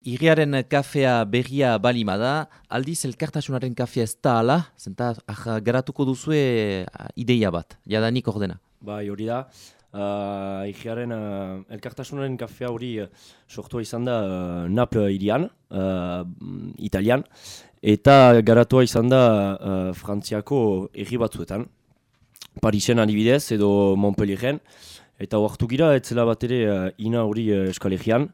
Iriaren kafea berria balima da, aldiz elkartasunaren kafea ez da ala, zenta ah, garatuko duzue ideia bat, jadanik ordena. Bai, hori da. Uh, Igiaren uh, elkartasunaren kafea hori uh, sortua izan da uh, Nap irian, uh, italian, eta garatua izan da uh, Frantziako erri batzuetan. Parisen adibidez edo Montpellieren, eta hartu gira, etzela bat ere uh, ina hori uh, eskalegian,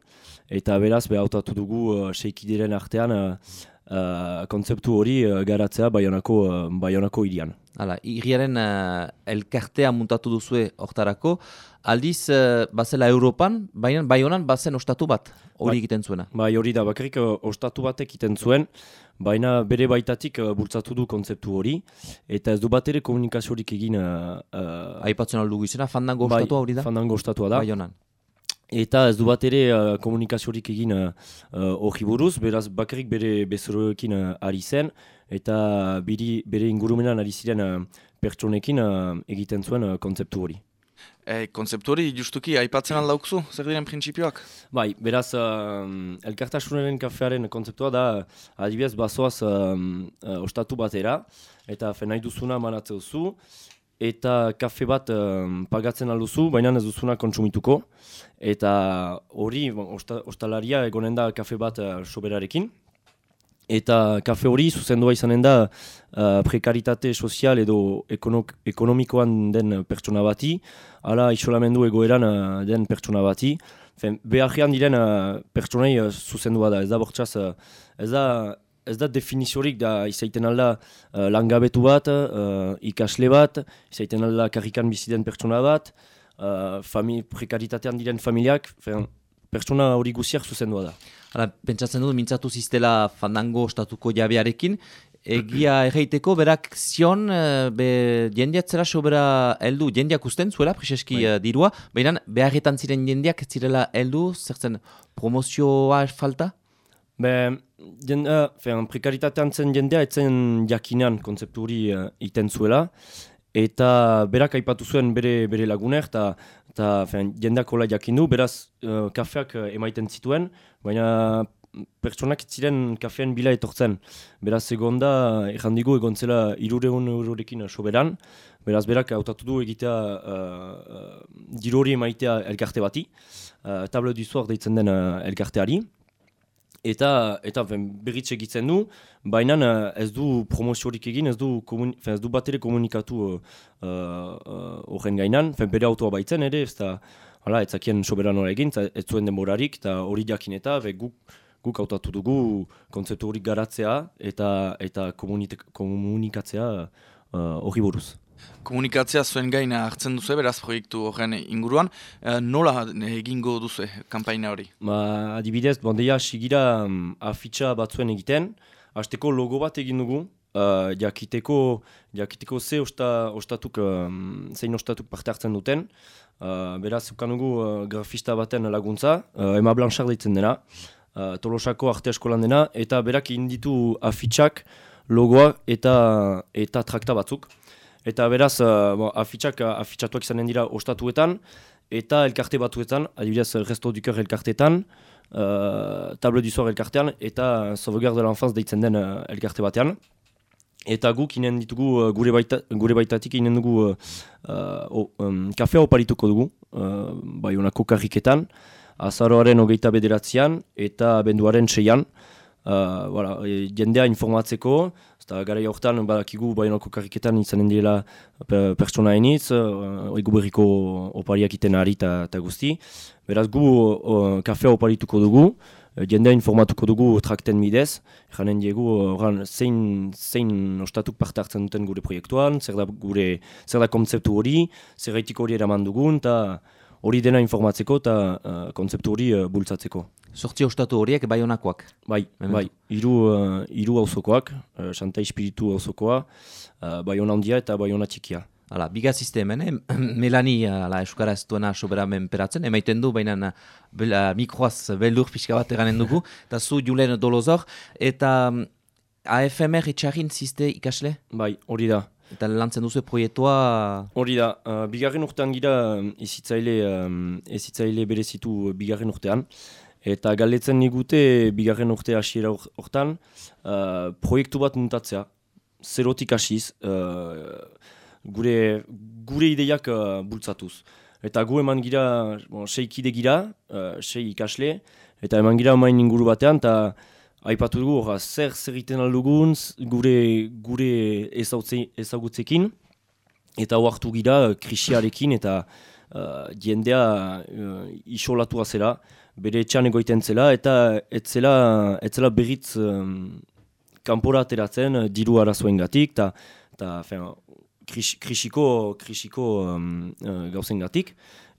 eta beraz behautatu dugu uh, seikideren artean uh, kontzeptu hori uh, garatzea baionako, uh, baionako irian. Hala, iriaren uh, elkartea muntatu duzue hortarako, aldiz uh, bazela Europan, baina baionan bazen ostatu bat hori bai. egiten zuena. Bai hori da, bakarrik uh, ostatu batek egiten zuen, baina bere baitatik uh, bultzatu du kontzeptu hori, eta ez du bat ere komunikaziorik egin... Uh, uh, Aipatzen aldugu izena, fandango bai, ostatua hori da? fandango ostatua da. Baionan. Eta ez du bat ere uh, komunikaziorik egin uh, hori uh, buruz, beraz bakarrik bere bezoroekin uh, ari zen, eta biri, bere ingurumenan ari ziren uh, pertsonekin uh, egiten zuen uh, kontzeptu hori. E, kontzeptu hori justuki aipatzen aldaukzu, zer diren prinsipioak? Bai, beraz, uh, elkartasunaren kafearen kontzeptua da, adibidez, bazoaz uh, uh, ostatu batera, eta fenai duzuna manatzeu zu, eta kafe bat um, pagatzen alduzu, baina ez duzuna kontsumituko. Eta hori, ostalaria egonen da kafe bat uh, soberarekin. Eta kafe hori zuzendua izanen da uh, prekaritate sozial edo ekonomikoan den pertsona bati, ala isolamendu egoeran uh, den pertsona bati. Beharrean diren uh, pertsonei uh, zuzendua da, ez da bortzaz, uh, ez da ez da definiziorik da izaiten alda uh, langabetu bat, uh, ikasle bat, izaiten alda karrikan biziden pertsona bat, uh, prekaritatean diren familiak, fen, pertsona hori guziak zuzendua da. Hala, pentsatzen dut, mintzatu ziztela fandango ostatuko jabearekin, egia erreiteko, berak zion, be, jendeak zera sobera heldu, jendeak usten zuela, preseski uh, dirua, baina beharretan ziren jendeak zirela heldu, zertzen promozioa falta? Be, jende, uh, prekaritatean zen jendea etzen jakinean kontzeptu hori uh, iten zuela. Eta berak aipatu zuen bere, bere laguner, eta jendeak hola jakindu, beraz uh, kafeak uh, emaiten zituen, baina pertsonak ziren kafean bila etortzen. Beraz egon da, errandigo egon zela irureun eurorekin soberan, beraz berak hautatu du egitea uh, uh, dirori emaitea elkarte bati, uh, tablo duzuak deitzen den uh, elkarteari, Eta, eta berritxe egitzen du, baina eh, ez du promoziorik egin, ez du, komun, ez du bat ere komunikatu eh, eh, horren uh, uh, gainan, fen, bere autoa baitzen ere, ez da, hala, ez zakien soberan hori egin, ez zuen demorarik, eta hori jakin eta guk, guk autatu dugu kontzeptu hori garatzea eta, eta komunikatzea hori uh, buruz. Komunikatzea zuen gaina hartzen duzu, beraz proiektu horren inguruan. E, nola egingo duzu kampaina hori? Ba, adibidez, bandeia sigira um, afitxa batzuen egiten. Azteko logo bat egin dugu. Uh, jakiteko, jakiteko ze osta, ostatuk, um, zein ostatuk parte hartzen duten. Uh, beraz, ukan dugu uh, grafista baten laguntza. Uh, Ema Blanchard ditzen dena. Uh, Tolosako arte eskolan dena. Eta berak inditu afitxak, logoa eta, eta trakta batzuk. Eta beraz, uh, bon, afitxak uh, afitxatuak izanen dira ostatuetan, eta elkarte batuetan, adibidez, resto du cœur elkartetan, uh, table du soir elkartean, eta sauvegarde de l'enfance deitzen den uh, elkarte batean. Eta guk inen ditugu uh, gure, baita, gure baitatik inen dugu uh, uh, um, kafea oparituko dugu, uh, bai honako karriketan, azaroaren hogeita bederatzean eta benduaren seian. Uh, voilà, e, jendea informatzeko, eta gara jortan badakigu baionako karriketan izanen dira pertsona eniz, uh, egu berriko opariak iten ari eta guzti. Beraz gu uh, kafea oparituko dugu, jendea informatuko dugu trakten midez, janen diegu oran, zein, zein ostatuk parte hartzen duten gure proiektuan, zer da, gure, zer da konzeptu hori, zer hori eraman dugun, eta hori dena informatzeko eta uh, kontzeptu hori uh, bultzatzeko. Sortzi ostatu horiek bai honakoak? Bai, bai, iru, uh, iru hauzokoak, uh, Santa Espiritu hauzokoa, uh, bai hona handia eta bai hona txikia. Hala, biga sistemen, eh? Melani, ala, eskara ez duena sobera menperatzen, emaiten du, baina mikroaz beldur pixka bat eranen dugu, eta zu julen dolozor, eta um, AFMR etxarrin ziste ikasle? Bai, hori da. Eta lantzen duzu proiektua... Hori da, uh, bigarren urtean gira ezitzaile, um, ezitzaile berezitu bigarren urtean. eta galdetzen nigute bigarren urte hasiera hortan uh, proiektu bat muntatzea, zerotik hasiz, uh, gure, gure ideiak uh, bultzatuz. Eta gu eman gira, bon, sei kide gira, uh, sei ikasle, eta eman gira main inguru batean, eta aipatu dugu, orra, zer zer egiten aldugun, gure, gure ezagutzekin, eta oartu gira krisiarekin, eta uh, jendea uh, isolatua zela, bere etxan egoiten zela, eta etzela, etzela berriz um, kanpora ateratzen diru arazoen gatik, eta krisiko, krisiko um, uh, gauzen gatik.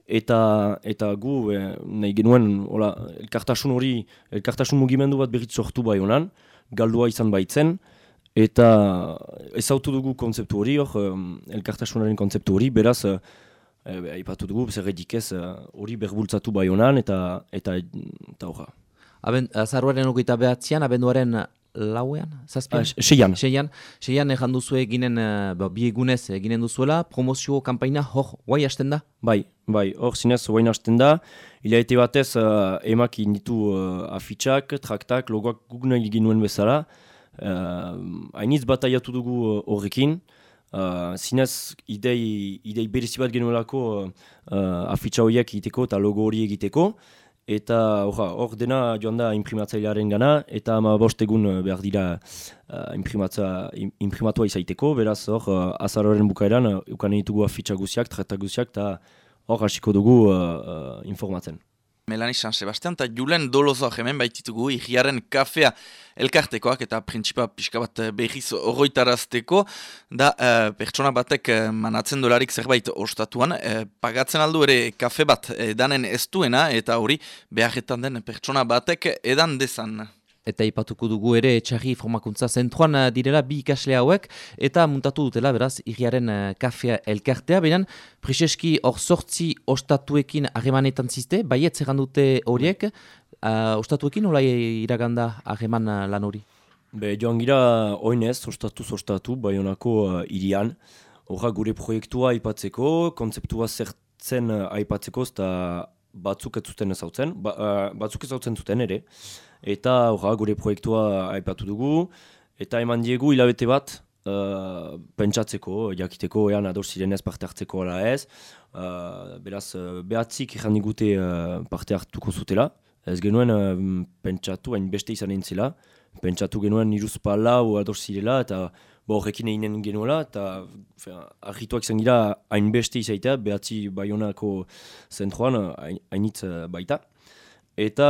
Eta, eta gu, eh, nahi genuen, hola, elkartasun hori, elkartasun mugimendu bat berriz sortu bai honan, galdua izan baitzen, eta ezautu dugu kontzeptu hori, hor, elkartasunaren kontzeptu hori, beraz, eh, aipatu dugu, zer ez hori berbultzatu bai honan, eta, eta, eta horra. Aben, azarruaren ogeita behatzean, abenduaren lauean, zazpian? Ah, seian. Seian, seian egin duzu eginen, uh, bi egunez eginen duzuela, promozio kampaina hor, guai hasten da? Bai, bai, hor zinez guai hasten da. Ilaete batez, uh, emak inditu uh, afitxak, traktak, logoak gugna egin nuen bezala. Uh, Hainitz bataiatu dugu horrekin. Uh, zinez, idei, idei berezibat genuelako uh, uh, afitxa horiek egiteko eta logo hori egiteko. Eta hor dena joan da imprimatzailearen gana, eta ama bost egun eh, behar dira uh, imprimatua izaiteko, beraz hor uh, azaroren bukaeran uh, ukan ditugu afitxa guziak, treta guziak, eta hor hasiko dugu uh, informatzen. Melani San Sebastian eta Julen Dolozo hemen baititugu ihiaren kafea elkartekoak eta printzipa pixka bat eh, behiz horroitarazteko. Da uh, pertsona batek uh, manatzen dolarik zerbait ostatuan uh, pagatzen aldu ere kafe bat edanen ez duena eta hori beharretan den pertsona batek edan dezan eta ipatuko dugu ere etxarri formakuntza zentruan eh, direla bi ikasle hauek eta muntatu dutela beraz irriaren uh, kafea elkartea beran Priseski hor sortzi ostatuekin harremanetan ziste, baiet dute horiek. Uh, ostatuekin hola iraganda harreman lan hori? Be, joan gira oinez, ostatu ostatu, bai honako uh, irian. Horra gure proiektua aipatzeko, kontzeptua zertzen uh, aipatzeko eta batzuk ez zuten ezautzen, ba, batzuk ezautzen zuten ere eta orra, gure proiektua aipatu dugu, eta eman diegu hilabete bat uh, pentsatzeko, jakiteko ean ador ziren ez parte hartzeko ala ez, uh, beraz uh, behatzik ikan digute uh, parte hartuko zutela, ez genuen uh, pentsatu hain beste izan entzela, pentsatu genuen iruz pala o ador zirela, eta bo horrekin eginen genuela, eta argituak zen gira hainbeste izaitea, behatzi baionako zentroan hainitz baita. Eta,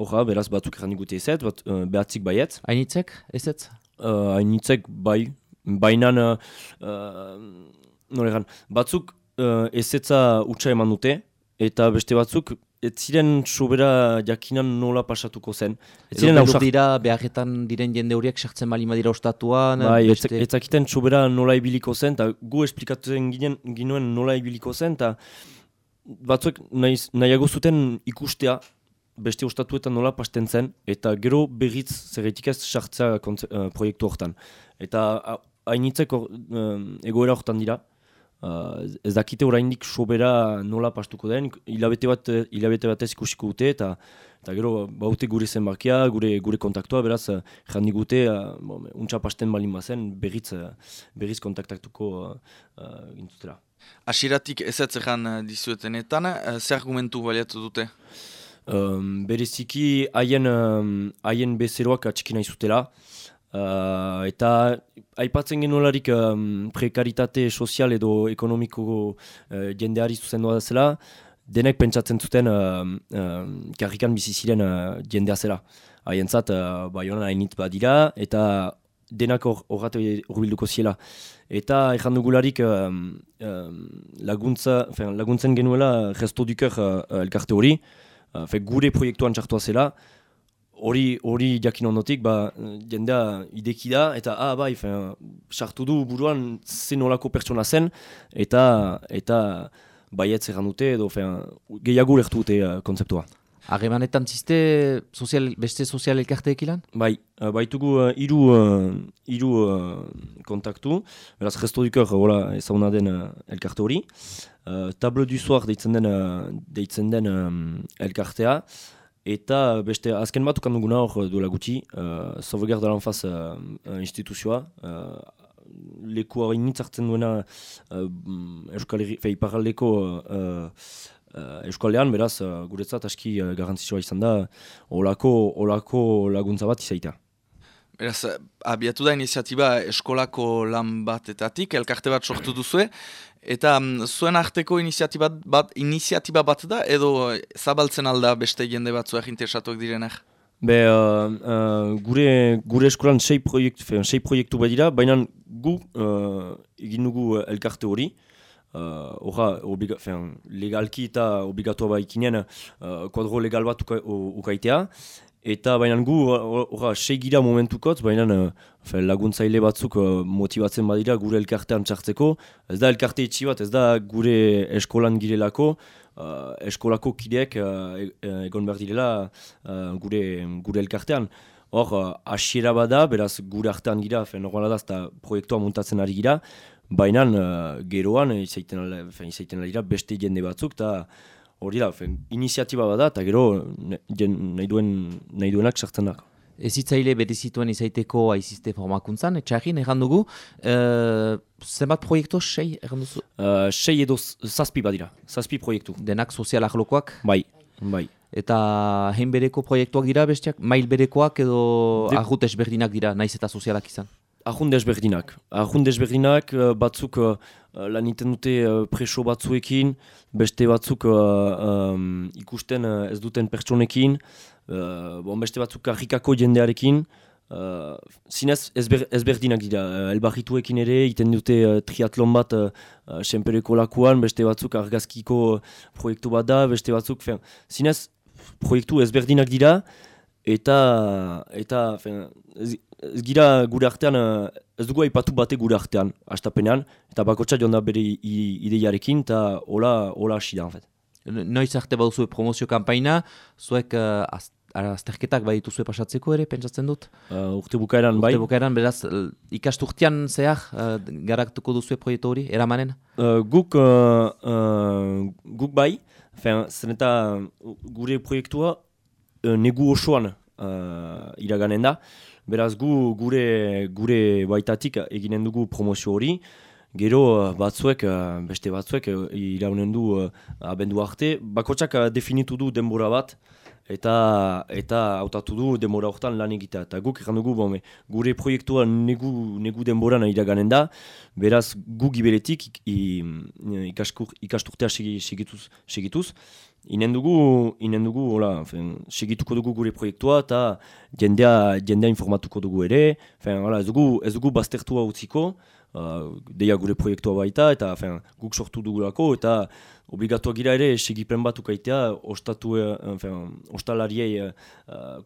horra, beraz batzuk erran digute ezet, bat, uh, behatzik baiet. Hainitzek, ezet? Uh, hainitzek bai, bainan, uh, nolegan, batzuk uh, ezetza utxa eman dute, eta beste batzuk, ez ziren sobera jakinan nola pasatuko zen. Ez ziren hausak... dira, beharretan diren jende horiek sartzen bali madira ostatuan. Bai, beste... ez zakiten sobera nola ibiliko zen, eta gu esplikatzen ginen, ginoen nola ibiliko zen, eta batzuk nahiago zuten ikustea, beste ostatuetan nola pasten zen, eta gero berriz zerretik ez sartzea uh, proiektu hortan. Eta hainitzek uh, egoera hortan dira, uh, ez dakite oraindik sobera nola pastuko den, hilabete bat, hilabete bat ez ikusiko dute, eta, eta gero baute gure zenbakia, gure gure kontaktua, beraz, uh, jandi gute, uh, bon, untsa pasten balin bazen, berriz, uh, berriz kontaktatuko uh, uh, gintutela. Asiratik ez ez dizuetenetan, uh, zer argumentu baliatu dute? Um, bereziki haien um, haien bezeroak atxiki nahi zutela. Uh, eta aipatzen genuelarik um, prekaritate sozial edo ekonomiko uh, jendeari zuzen doa zela, denek pentsatzen zuten uh, uh, karrikan bizi ziren uh, jendea zela. Haien uh, bai hainit badira, eta denak horretu hor ziela. Eta ezan dugularik um, um, laguntza, laguntzen genuela resto duker uh, elkarte hori, uh, fe, gure proiektuan txartua zela, hori hori jakin ondotik, ba, jendea ideki da, eta ah, bai, sartu du buruan zen olako pertsona zen, eta eta baiet zerran dute, edo gehiago lehtu dute uh, konzeptua. Harremanetan ziste sozial, beste sozial elkarteek ilan? Bai, uh, baitugu uh, iru, uh, iru uh, kontaktu, beraz gesto dukor uh, ezaguna den uh, elkarte hori. Uh, table du soir deitzen den, uh, deitzen den um, elkartea, eta beste azken bat ukan duguna hor duela guti, uh, Sauvegarde de l'Enfaz uh, instituzioa, uh, leku hori nintzartzen duena uh, Euskal Herri, fei uh, uh, Euskalean, beraz, uh, guretzat aski uh, garantzitsua izan da, olako, olako laguntza bat izaita. Beraz, abiatu da iniziatiba eskolako lan batetatik, elkarte bat sortu duzue, eta um, zuen arteko iniziatiba bat, iniziatiba bat da, edo zabaltzen alda beste jende batzuak interesatuak direnak? Be, uh, uh, gure, gure eskolan sei proiektu, sei proiektu bat dira, baina gu uh, egin dugu elkarte hori, Horra, uh, legalki eta obligatua baikinen uh, kuadro legal bat ukaitea. Eta baina gu, horra, segira momentukot, baina uh, laguntzaile batzuk uh, motibatzen badira gure elkartean txartzeko. Ez da elkarte itxi bat, ez da gure eskolan girelako, uh, eskolako kideek uh, egon behar direla uh, gure, gure elkartean. Hor, uh, asiera bada, beraz gure artean gira, normala da, eta proiektua montatzen ari gira, baina uh, geroan izaiten dira beste jende batzuk, eta hori da, fen, iniziatiba bada, eta gero nahi, duen, nahi duenak sartzen da. Ez itzaile berezituen izaiteko aizizte formakuntzan, etxarrin, erran dugu, uh, zenbat proiektu, sei, erran duzu? Uh, sei edo zazpi badira, zazpi proiektu. Denak sozialak lokoak? Bai, bai. Eta hein bereko proiektuak dira besteak, mail berekoak edo De... ahut esberdinak dira, naiz eta sozialak izan? Ahun desberdinak. Ahun desberdinak uh, batzuk uh, lan iten dute uh, preso batzuekin, beste batzuk um, ikusten uh, ez duten pertsonekin, uh, bon, beste batzuk karrikako jendearekin. Uh, zinez ezber, ezberdinak dira, uh, elbarrituekin ere, iten dute uh, triatlon bat uh, senpereko lakuan, beste batzuk argazkiko proiektu bat da, beste batzuk, fin, zinez proiektu ezberdinak dira, eta, eta ez gira gure artean, eh, ez dugu aipatu bate gure artean, astapenean, eta bakotxa joan da bere ideiarekin, eta hola, hola hasi da, Noiz arte baduzu promozio kampaina, zuek uh, azterketak baditu zuen pasatzeko ere, pentsatzen dut? Uh, urte bukaeran, bai. Urte bukaeran, beraz, ikasturtian zehar, uh, garaktuko duzu proiektu hori, eramanen? Uh, guk, uh, uh, guk bai, zen eta gure proiektua uh, negu osoan uh, iraganen da, Beraz gu gure gure baitatik eginen dugu promozio hori, gero eh, batzuek, eh, beste batzuek eh, iraunen du abendu arte, bakotsak definitu du denbora bat, eta eta hautatu du denbora hortan lan egitea. Eta guk egan dugu, bome, gure proiektua negu, negu denbora nahi iraganen da, beraz gu giberetik ikasturtea segituz, segituz, Inen dugu, inen dugu, hola, fen, segituko dugu gure proiektua eta jendea, jendea informatuko dugu ere. Fen, hola, ez, dugu, ez dugu baztertua utziko, uh, deia gure proiektua baita eta fen, guk sortu dugulako eta obligatua gira ere segipen bat ukaitea ostatu, fen, ostalariei uh,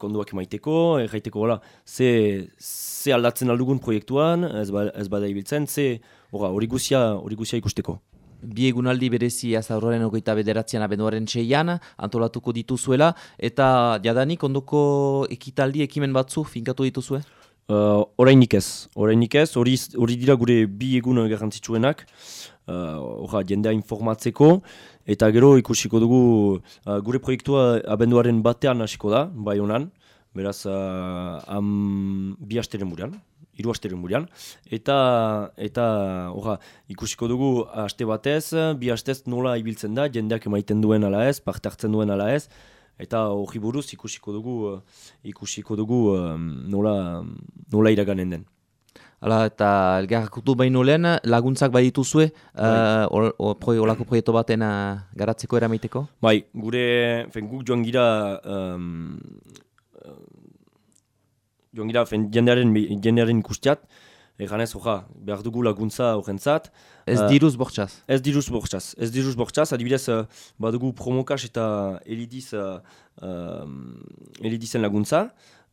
konduak emaiteko, erraiteko, hola, ze, ze aldatzen aldugun proiektuan, ez, ba, ez bada ibiltzen, ze hori guzia, guzia ikusteko bi egunaldi berezi azaurroren ogeita bederatzean abenduaren txeian, antolatuko dituzuela, eta jadanik ondoko ekitaldi ekimen batzu finkatu dituzue? Uh, Horainik ez, horainik ez, hori dira gure bi egun garrantzitsuenak, uh, jendea informatzeko, eta gero ikusiko dugu uh, gure proiektua abenduaren batean hasiko da, bai honan, beraz uh, am, bi hasteren hiru asteren burian. Eta, eta orra, ikusiko dugu aste batez, bi astez nola ibiltzen da, jendeak emaiten duen ala ez, parte hartzen duen ala ez, eta hori buruz ikusiko dugu, ikusiko dugu nola, nola iraganen den. Hala, eta elgarrakutu baino lehen, laguntzak bai dituzue, uh, olako proiektu baten uh, garatzeko erameiteko? Bai, gure, fen, guk joan gira, um, joan gira, jendearen, jendearen ikustiat, egan ez, oja, behar dugu laguntza horrentzat. Ez uh, diruz bortxaz? Ez diruz bortxaz. Ez diruz bortxaz, adibidez, uh, badugu promokas eta elidiz, uh, elidizen laguntza.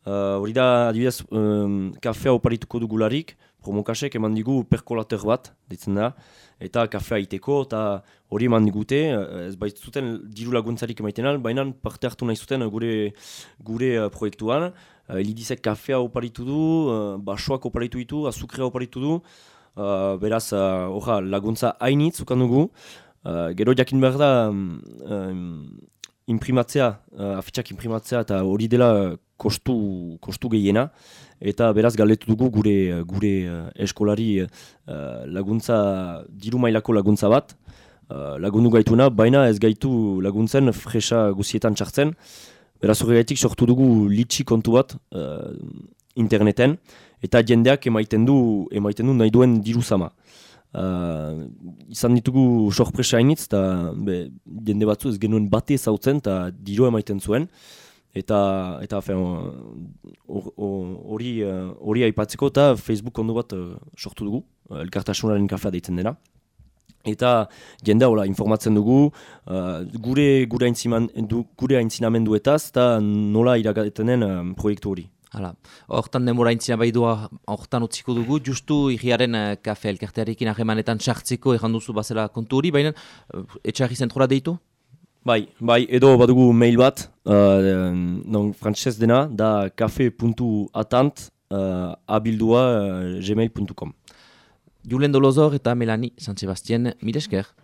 Hori uh, da, adibidez, um, kafea oparituko dugularik, promokasek eman digu perkolater bat, ditzen da, eta kafea iteko, eta hori eman digute, ez baitzuten diru laguntzarik emaiten al, baina parte hartu nahi zuten gure, gure uh, proiektuan, uh, elidizek kafea oparitu du, uh, basoak oparitu ditu, azukrea oparitu du, uh, beraz, uh, laguntza hainitz ukan uh, gero jakin behar da, um, imprimatzea, uh, afitxak imprimatzea eta hori dela kostu, kostu gehiena. Eta beraz galetu dugu gure, gure eskolari laguntza, diru mailako laguntza bat. Uh, lagundu gaituna, baina ez gaitu laguntzen fresa guzietan txartzen. Beraz hori gaitik sortu dugu litxi kontu bat interneten eta jendeak emaiten du, emaiten du nahi duen diru zama. Uh, izan ditugu sorpresa hainitz, eta jende batzu ez genuen bate zautzen, eta diru emaiten zuen. Eta, eta hori uh, aipatzeko eta Facebook kondu bat uh, sortu dugu, uh, elkartasunaren kafea deitzen dena. Eta jende hola informatzen dugu, uh, gure gure aintzinamenduetaz, eta nola iragatenen uh, proiektu hori. Hala, hortan demora intzina bai doa, hortan utziko dugu, justu igiaren uh, kafe elkartearekin ahemanetan sartzeko egan duzu bazela kontu hori, baina uh, etxarri zentrora deitu? Bai, bai, edo badugu mail bat, uh, non frantzez dena, da kafe.atant uh, abildua uh, gmail.com Julen Dolozor eta Melanie San Sebastien, miresker.